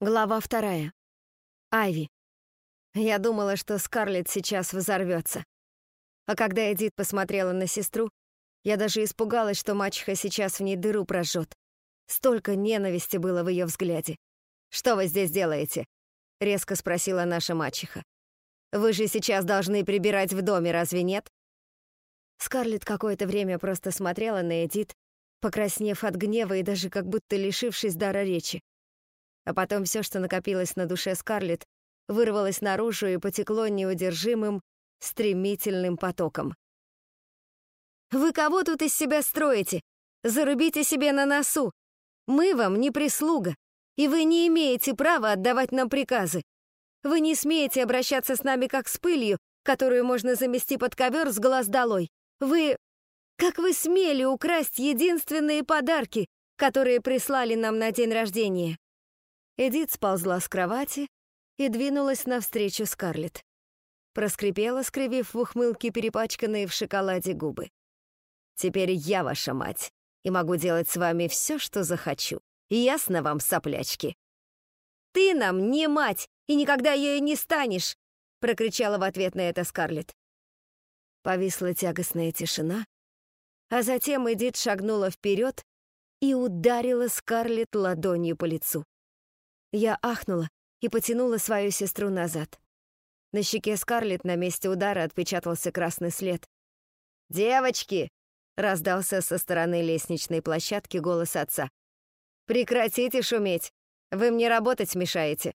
Глава вторая. Айви. Я думала, что Скарлетт сейчас взорвется. А когда Эдит посмотрела на сестру, я даже испугалась, что мачеха сейчас в ней дыру прожжет. Столько ненависти было в ее взгляде. «Что вы здесь делаете?» — резко спросила наша мачеха. «Вы же сейчас должны прибирать в доме, разве нет?» Скарлетт какое-то время просто смотрела на Эдит, покраснев от гнева и даже как будто лишившись дара речи. А потом все, что накопилось на душе Скарлетт, вырвалось наружу и потекло неудержимым, стремительным потоком. «Вы кого тут из себя строите? Зарубите себе на носу! Мы вам не прислуга, и вы не имеете права отдавать нам приказы. Вы не смеете обращаться с нами как с пылью, которую можно замести под ковер с глаз долой. Вы... Как вы смели украсть единственные подарки, которые прислали нам на день рождения? Эдит сползла с кровати и двинулась навстречу Скарлетт. Проскрипела, скривив в ухмылке перепачканные в шоколаде губы. «Теперь я ваша мать, и могу делать с вами все, что захочу. Ясно вам, соплячки?» «Ты нам не мать, и никогда ею не станешь!» прокричала в ответ на это Скарлетт. Повисла тягостная тишина, а затем Эдит шагнула вперед и ударила Скарлетт ладонью по лицу. Я ахнула и потянула свою сестру назад. На щеке Скарлетт на месте удара отпечатался красный след. «Девочки!» — раздался со стороны лестничной площадки голос отца. «Прекратите шуметь! Вы мне работать мешаете!»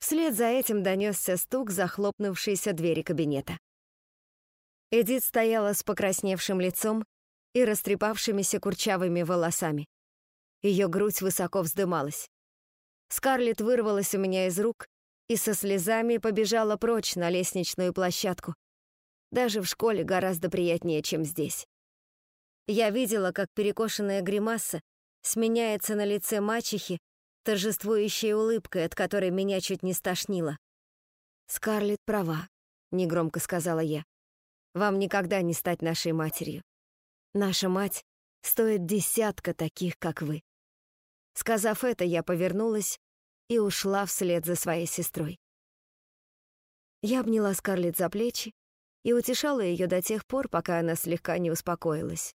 Вслед за этим донесся стук захлопнувшейся двери кабинета. Эдит стояла с покрасневшим лицом и растрепавшимися курчавыми волосами. Ее грудь высоко вздымалась. Скарлетт вырвалась у меня из рук и со слезами побежала прочь на лестничную площадку. Даже в школе гораздо приятнее, чем здесь. Я видела, как перекошенная гримаса сменяется на лице мачехи торжествующей улыбкой, от которой меня чуть не стошнило. «Скарлетт права», — негромко сказала я. «Вам никогда не стать нашей матерью. Наша мать стоит десятка таких, как вы». Сказав это, я повернулась и ушла вслед за своей сестрой. Я обняла Скарлетт за плечи и утешала ее до тех пор, пока она слегка не успокоилась.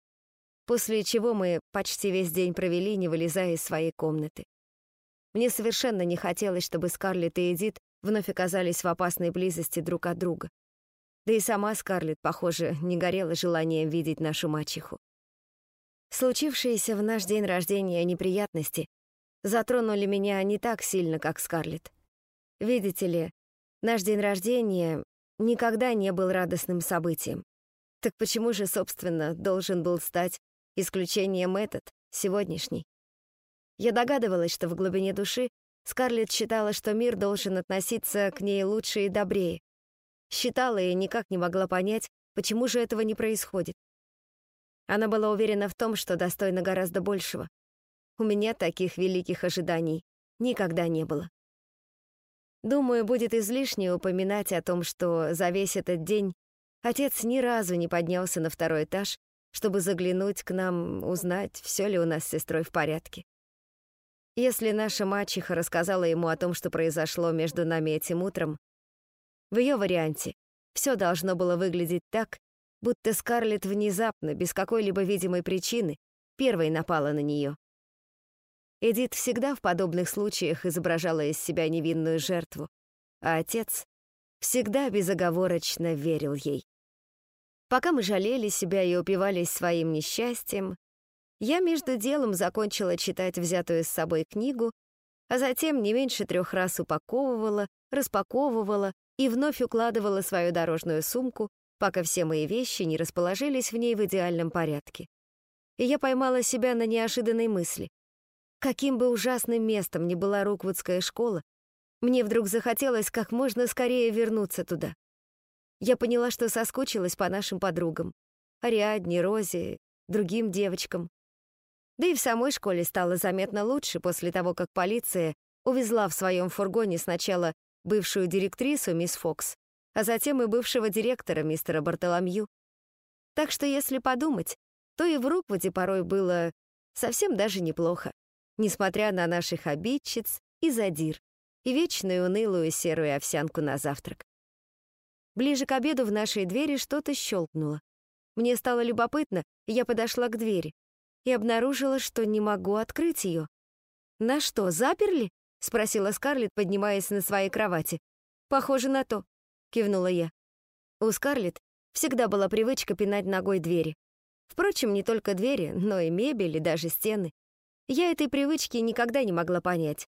После чего мы почти весь день провели, не вылезая из своей комнаты. Мне совершенно не хотелось, чтобы Скарлетт и Эдит вновь оказались в опасной близости друг от друга. Да и сама Скарлетт, похоже, не горела желанием видеть нашу мачеху. Случившиеся в наш день рождения неприятности затронули меня не так сильно, как Скарлетт. Видите ли, наш день рождения никогда не был радостным событием. Так почему же, собственно, должен был стать исключением этот, сегодняшний? Я догадывалась, что в глубине души Скарлетт считала, что мир должен относиться к ней лучше и добрее. Считала и никак не могла понять, почему же этого не происходит. Она была уверена в том, что достойна гораздо большего. У меня таких великих ожиданий никогда не было. Думаю, будет излишне упоминать о том, что за весь этот день отец ни разу не поднялся на второй этаж, чтобы заглянуть к нам, узнать, все ли у нас с сестрой в порядке. Если наша мачеха рассказала ему о том, что произошло между нами этим утром, в ее варианте все должно было выглядеть так, будто Скарлетт внезапно, без какой-либо видимой причины, первой напала на нее. Эдит всегда в подобных случаях изображала из себя невинную жертву, а отец всегда безоговорочно верил ей. Пока мы жалели себя и упивались своим несчастьем, я между делом закончила читать взятую с собой книгу, а затем не меньше трех раз упаковывала, распаковывала и вновь укладывала свою дорожную сумку пока все мои вещи не расположились в ней в идеальном порядке. И я поймала себя на неожиданной мысли. Каким бы ужасным местом ни была Руквудская школа, мне вдруг захотелось как можно скорее вернуться туда. Я поняла, что соскучилась по нашим подругам. Ариадне, Розе, другим девочкам. Да и в самой школе стало заметно лучше после того, как полиция увезла в своем фургоне сначала бывшую директрису мисс Фокс, а затем и бывшего директора мистера Бартоломью. Так что, если подумать, то и в Руквуде порой было совсем даже неплохо, несмотря на наших обидчиц и задир, и вечную унылую серую овсянку на завтрак. Ближе к обеду в нашей двери что-то щелкнуло. Мне стало любопытно, я подошла к двери и обнаружила, что не могу открыть ее. «На что, заперли?» — спросила Скарлетт, поднимаясь на своей кровати. «Похоже на то», — кивнула я. У Скарлетт всегда была привычка пинать ногой двери. Впрочем, не только двери, но и мебель, и даже стены. Я этой привычки никогда не могла понять.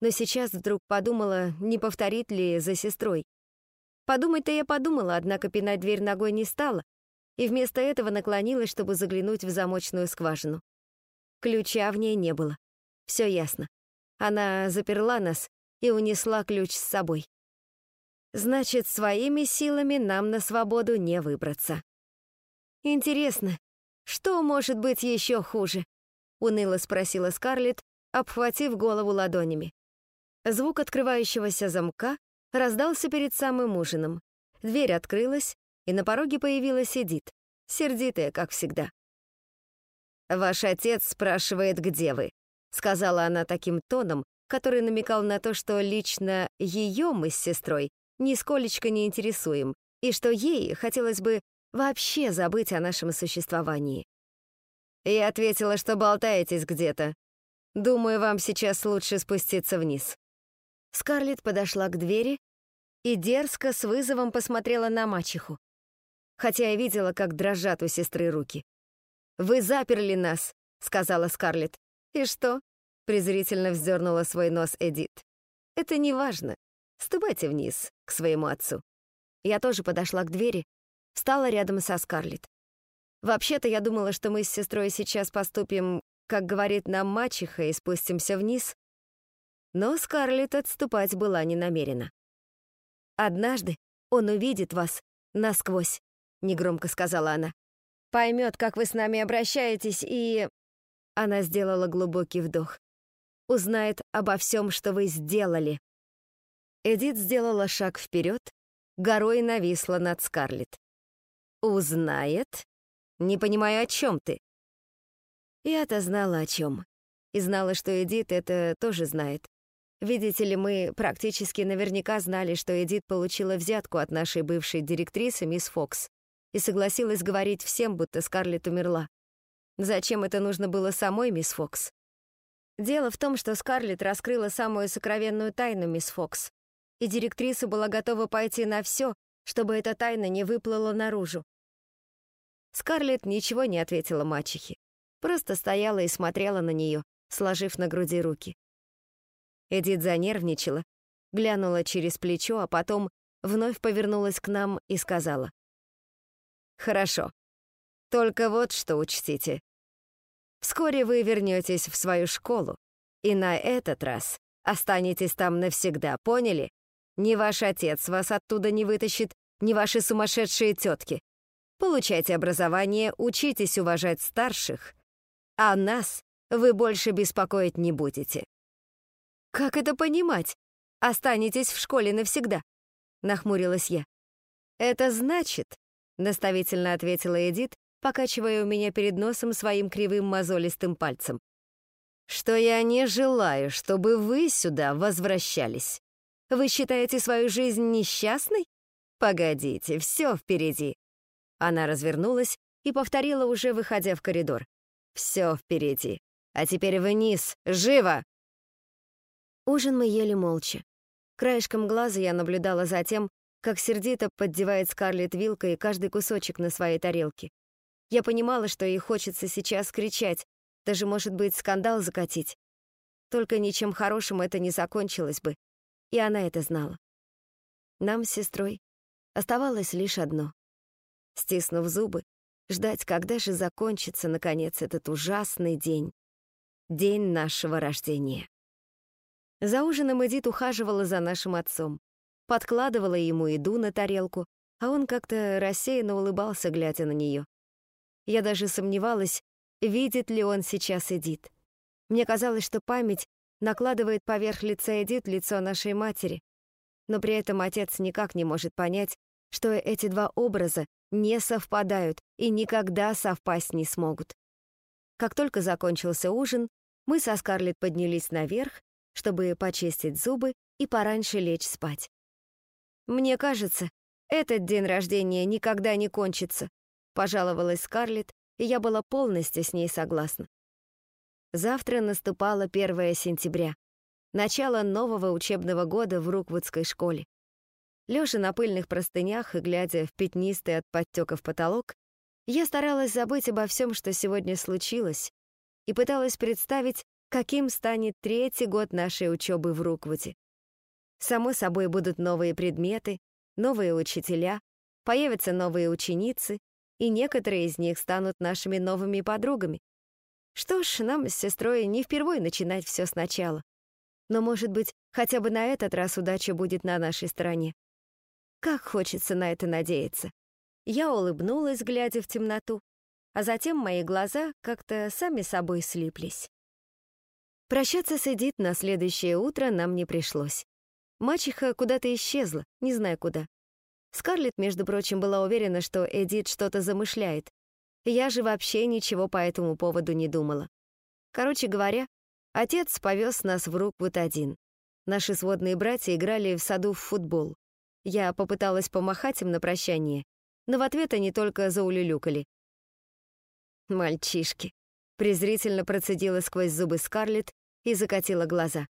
Но сейчас вдруг подумала, не повторит ли за сестрой. Подумать-то я подумала, однако пинать дверь ногой не стала, и вместо этого наклонилась, чтобы заглянуть в замочную скважину. Ключа в ней не было. Все ясно. Она заперла нас и унесла ключ с собой. Значит, своими силами нам на свободу не выбраться. Интересно, что может быть еще хуже? Уныло спросила Скарлетт, обхватив голову ладонями. Звук открывающегося замка раздался перед самым ужином. Дверь открылась, и на пороге появилась Эдит, сердитая, как всегда. «Ваш отец спрашивает, где вы», — сказала она таким тоном, который намекал на то, что лично ее мы с сестрой нисколечко не интересуем, и что ей хотелось бы вообще забыть о нашем существовании. Я ответила, что болтаетесь где-то. Думаю, вам сейчас лучше спуститься вниз. Скарлетт подошла к двери и дерзко с вызовом посмотрела на мачеху, хотя я видела, как дрожат у сестры руки. «Вы заперли нас», — сказала Скарлетт. «И что?» — презрительно вздернула свой нос Эдит. «Это не важно. Ступайте вниз, к своему отцу». Я тоже подошла к двери, встала рядом со Скарлетт. Вообще-то я думала, что мы с сестрой сейчас поступим, как говорит нам мачеха, и спустимся вниз. Но Скарлетт отступать была не намерена. «Однажды он увидит вас насквозь», — негромко сказала она. «Поймет, как вы с нами обращаетесь, и...» Она сделала глубокий вдох. «Узнает обо всем, что вы сделали». Эдит сделала шаг вперед, горой нависла над Скарлетт. «Узнает? Не понимаю, о чем ты?» Я-то знала о чем. И знала, что Эдит это тоже знает. Видите ли, мы практически наверняка знали, что Эдит получила взятку от нашей бывшей директрисы, мисс Фокс, и согласилась говорить всем, будто Скарлетт умерла. Зачем это нужно было самой мисс Фокс? Дело в том, что Скарлетт раскрыла самую сокровенную тайну мисс Фокс, и директриса была готова пойти на все, чтобы эта тайна не выплыла наружу. Скарлетт ничего не ответила мачехе, просто стояла и смотрела на нее, сложив на груди руки. Эдит занервничала, глянула через плечо, а потом вновь повернулась к нам и сказала. «Хорошо. Только вот что учтите. Вскоре вы вернетесь в свою школу, и на этот раз останетесь там навсегда, поняли? Ни ваш отец вас оттуда не вытащит, ни ваши сумасшедшие тетки. Получайте образование, учитесь уважать старших, а нас вы больше беспокоить не будете. «Как это понимать? Останетесь в школе навсегда?» — нахмурилась я. «Это значит», — наставительно ответила Эдит, покачивая у меня перед носом своим кривым мозолистым пальцем, «что я не желаю, чтобы вы сюда возвращались. Вы считаете свою жизнь несчастной? Погодите, все впереди». Она развернулась и повторила, уже выходя в коридор. «Все впереди. А теперь вниз, живо!» Ужин мы ели молча. Краешком глаза я наблюдала за тем, как сердито поддевает Скарлетт вилкой каждый кусочек на своей тарелке. Я понимала, что ей хочется сейчас кричать, даже, может быть, скандал закатить. Только ничем хорошим это не закончилось бы, и она это знала. Нам с сестрой оставалось лишь одно. Стиснув зубы, ждать, когда же закончится, наконец, этот ужасный день. День нашего рождения. За ужином Эдит ухаживала за нашим отцом, подкладывала ему еду на тарелку, а он как-то рассеянно улыбался, глядя на нее. Я даже сомневалась, видит ли он сейчас Эдит. Мне казалось, что память накладывает поверх лица Эдит лицо нашей матери, но при этом отец никак не может понять, что эти два образа не совпадают и никогда совпасть не смогут. Как только закончился ужин, мы со Скарлетт поднялись наверх чтобы почистить зубы и пораньше лечь спать. «Мне кажется, этот день рождения никогда не кончится», пожаловалась Скарлетт, и я была полностью с ней согласна. Завтра наступало 1 сентября, начало нового учебного года в Руквудской школе. Лежа на пыльных простынях и глядя в пятнистый от подтеков потолок, я старалась забыть обо всем, что сегодня случилось, и пыталась представить, каким станет третий год нашей учебы в Руквуде. Само собой будут новые предметы, новые учителя, появятся новые ученицы, и некоторые из них станут нашими новыми подругами. Что ж, нам с сестрой не впервые начинать все сначала. Но, может быть, хотя бы на этот раз удача будет на нашей стороне. Как хочется на это надеяться. Я улыбнулась, глядя в темноту, а затем мои глаза как-то сами собой слиплись. Прощаться с Эдит на следующее утро нам не пришлось. Мачеха куда-то исчезла, не знаю куда. Скарлетт, между прочим, была уверена, что Эдит что-то замышляет. Я же вообще ничего по этому поводу не думала. Короче говоря, отец повез нас в Руквуд один. Наши сводные братья играли в саду в футбол. Я попыталась помахать им на прощание, но в ответ они только заулюлюкали. «Мальчишки», — презрительно процедила сквозь зубы Скарлетт и закатила глаза.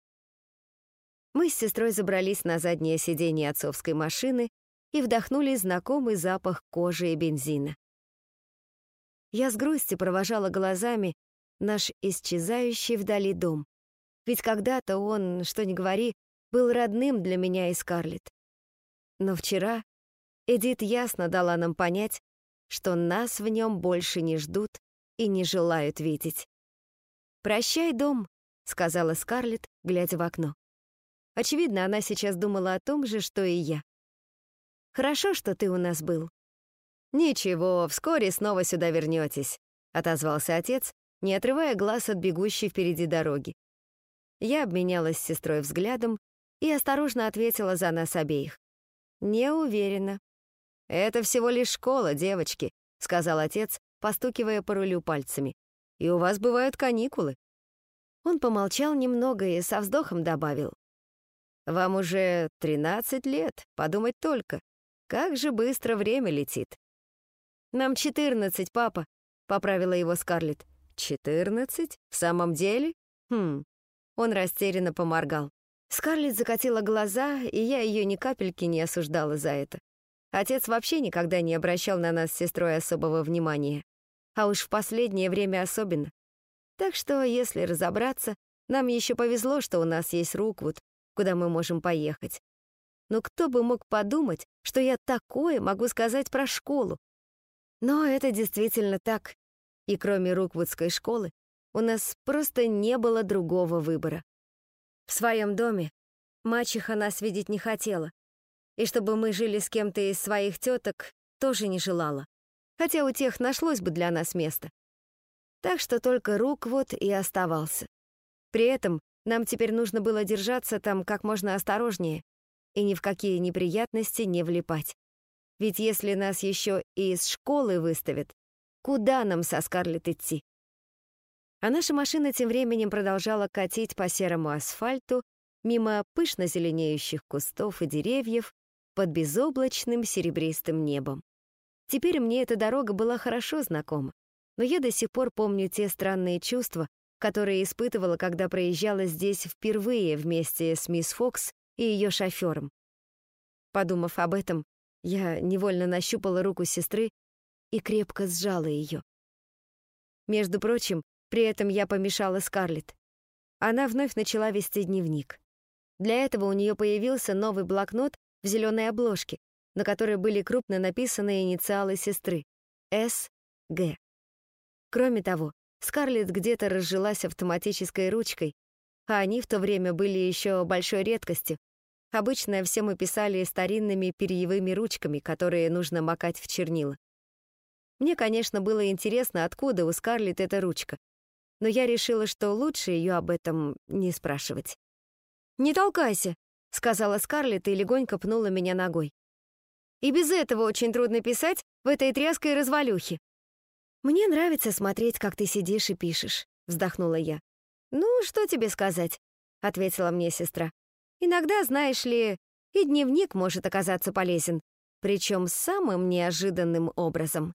Мы с сестрой забрались на заднее сиденье отцовской машины и вдохнули знакомый запах кожи и бензина. Я с грустью провожала глазами наш исчезающий вдали дом. Ведь когда-то он, что ни говори, был родным для меня и Скарлетт. Но вчера Эдит ясно дала нам понять, что нас в нем больше не ждут и не желают видеть. «Прощай, дом», — сказала Скарлетт, глядя в окно. Очевидно, она сейчас думала о том же, что и я. Хорошо, что ты у нас был». «Ничего, вскоре снова сюда вернетесь», — отозвался отец, не отрывая глаз от бегущей впереди дороги. Я обменялась с сестрой взглядом и осторожно ответила за нас обеих. «Не уверена». «Это всего лишь школа, девочки», — сказал отец, постукивая по рулю пальцами. «И у вас бывают каникулы». Он помолчал немного и со вздохом добавил. «Вам уже 13 лет, подумать только. Как же быстро время летит. Нам четырнадцать, папа, поправила его Скарлетт. Четырнадцать? В самом деле? Хм. Он растерянно поморгал. Скарлетт закатила глаза, и я ее ни капельки не осуждала за это. Отец вообще никогда не обращал на нас с сестрой особого внимания. А уж в последнее время особенно. Так что, если разобраться, нам еще повезло, что у нас есть Руквуд, куда мы можем поехать. Но кто бы мог подумать, что я такое могу сказать про школу? Но это действительно так. И кроме Руквудской школы, у нас просто не было другого выбора. В своем доме мачеха нас видеть не хотела. И чтобы мы жили с кем-то из своих теток, тоже не желала. Хотя у тех нашлось бы для нас место. Так что только Руквуд и оставался. При этом нам теперь нужно было держаться там как можно осторожнее, и ни в какие неприятности не влипать. Ведь если нас еще и из школы выставят, куда нам со Скарлетт идти? А наша машина тем временем продолжала катить по серому асфальту мимо пышно зеленеющих кустов и деревьев под безоблачным серебристым небом. Теперь мне эта дорога была хорошо знакома, но я до сих пор помню те странные чувства, которые испытывала, когда проезжала здесь впервые вместе с мисс Фокс и ее шофером. Подумав об этом, я невольно нащупала руку сестры и крепко сжала ее. Между прочим, при этом я помешала Скарлетт. Она вновь начала вести дневник. Для этого у нее появился новый блокнот в зеленой обложке, на которой были крупно написаны инициалы сестры — С. Г. Кроме того, Скарлетт где-то разжилась автоматической ручкой, а они в то время были еще большой редкостью. Обычно все мы писали старинными перьевыми ручками, которые нужно макать в чернила. Мне, конечно, было интересно, откуда у Скарлетт эта ручка, но я решила, что лучше ее об этом не спрашивать. «Не толкайся», — сказала Скарлетт и легонько пнула меня ногой. «И без этого очень трудно писать в этой тряской развалюхе». «Мне нравится смотреть, как ты сидишь и пишешь», — вздохнула я. «Ну, что тебе сказать?» — ответила мне сестра. «Иногда, знаешь ли, и дневник может оказаться полезен, причем самым неожиданным образом».